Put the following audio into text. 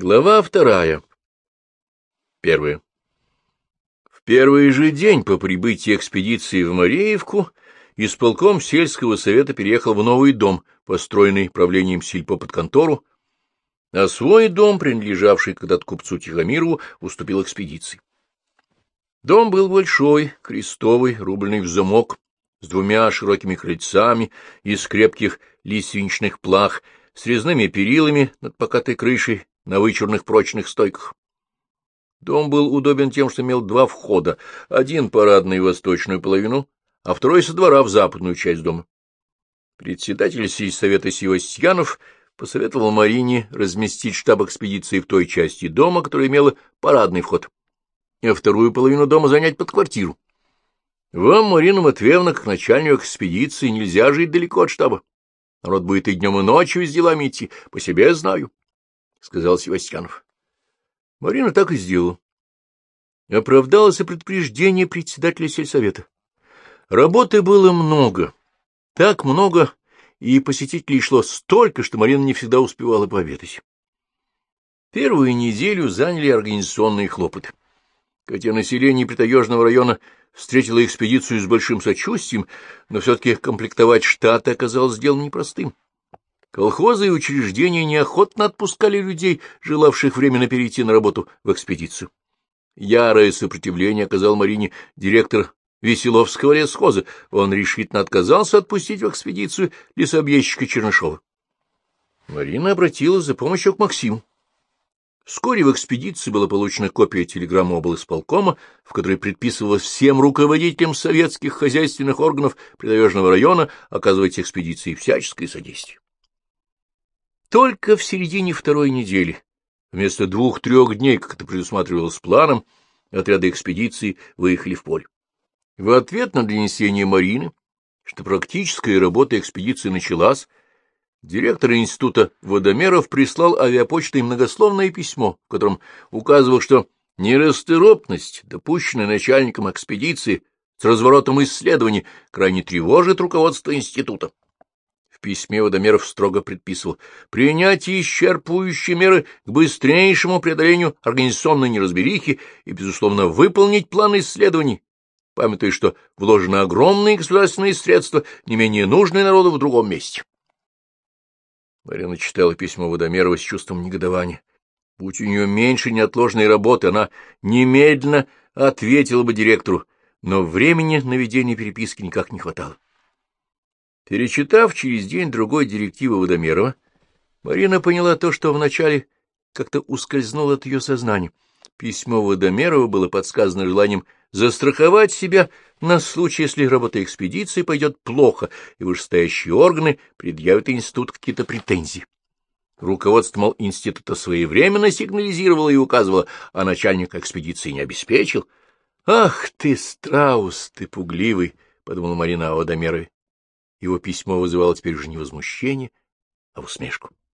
Глава вторая. Первая. В первый же день по прибытии экспедиции в Мареевку исполком сельского совета переехал в новый дом, построенный правлением сельпо под контору, а свой дом, принадлежавший когда-то купцу Тихомирову, уступил экспедиции. Дом был большой, крестовый, рубленый в замок, с двумя широкими крыльцами из крепких лиственничных плах, с резными перилами над покатой крышей на вычурных прочных стойках. Дом был удобен тем, что имел два входа, один парадный в восточную половину, а второй со двора в западную часть дома. Председатель сельсовета Севастьянов посоветовал Марине разместить штаб экспедиции в той части дома, которая имела парадный вход, а вторую половину дома занять под квартиру. Вам, Марина Матвеевна, как начальник экспедиции, нельзя жить далеко от штаба. Народ будет и днем, и ночью с делами идти, по себе знаю, — сказал Севастьянов. Марина так и сделала. Оправдалось и предупреждение председателя сельсовета. Работы было много, так много, и посетителей шло столько, что Марина не всегда успевала пообедать. Первую неделю заняли организационные хлопоты. Хотя население Притаежного района встретило экспедицию с большим сочувствием, но все-таки комплектовать штаты оказалось делом непростым. Колхозы и учреждения неохотно отпускали людей, желавших временно перейти на работу в экспедицию. Ярое сопротивление оказал Марине директор Веселовского лесхоза. Он решительно отказался отпустить в экспедицию лесообъездчика Чернышова. Марина обратилась за помощью к Максиму. Вскоре в экспедиции была получена копия телеграммы облсполкома, в которой предписывалось всем руководителям советских хозяйственных органов Придорожного района оказывать экспедиции всяческое содействие. Только в середине второй недели, вместо двух-трех дней, как это предусматривалось планом, отряды экспедиции выехали в поле. В ответ на донесение Марины, что практическая работа экспедиции началась, Директор института водомеров прислал авиапочтой многословное письмо, в котором указывал, что нерасторопность, допущенная начальником экспедиции с разворотом исследований, крайне тревожит руководство института. Письме Водомеров строго предписывал принять исчерпывающие меры к быстрейшему преодолению организационной неразберихи и, безусловно, выполнить план исследований, памятуя, что вложены огромные государственные средства, не менее нужные народу в другом месте. Марина читала письмо Водомерова с чувством негодования. Будь у нее меньше неотложной работы, она немедленно ответила бы директору, но времени на ведение переписки никак не хватало. Перечитав через день-другой директивы Водомерова, Марина поняла то, что вначале как-то ускользнуло от ее сознания. Письмо Водомерова было подсказано желанием застраховать себя на случай, если работа экспедиции пойдет плохо, и вышестоящие органы предъявят институт какие-то претензии. Руководство, мол, института своевременно сигнализировало и указывало, а начальник экспедиции не обеспечил. — Ах ты, страус, ты пугливый! — подумала Марина о Водомерове. Его письмо вызывало теперь уже не возмущение, а усмешку.